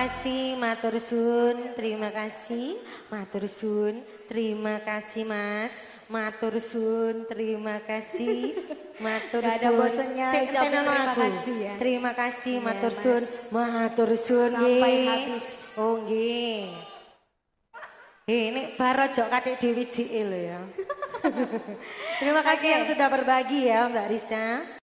Terima kasih Matur Sun, terima kasih Matur Sun, terima kasih Mas. Matur Sun, terima kasih. Matur Gak ada bosannya ucapin terima aku. kasih ya. Terima kasih Iya, Matur Mas. Sun, Matur Sun. Sampai habis. Oh nggih. Ini baru jok kakek Dewi Jil ya. Terima kasih yang sudah berbagi ya Mbak Risa.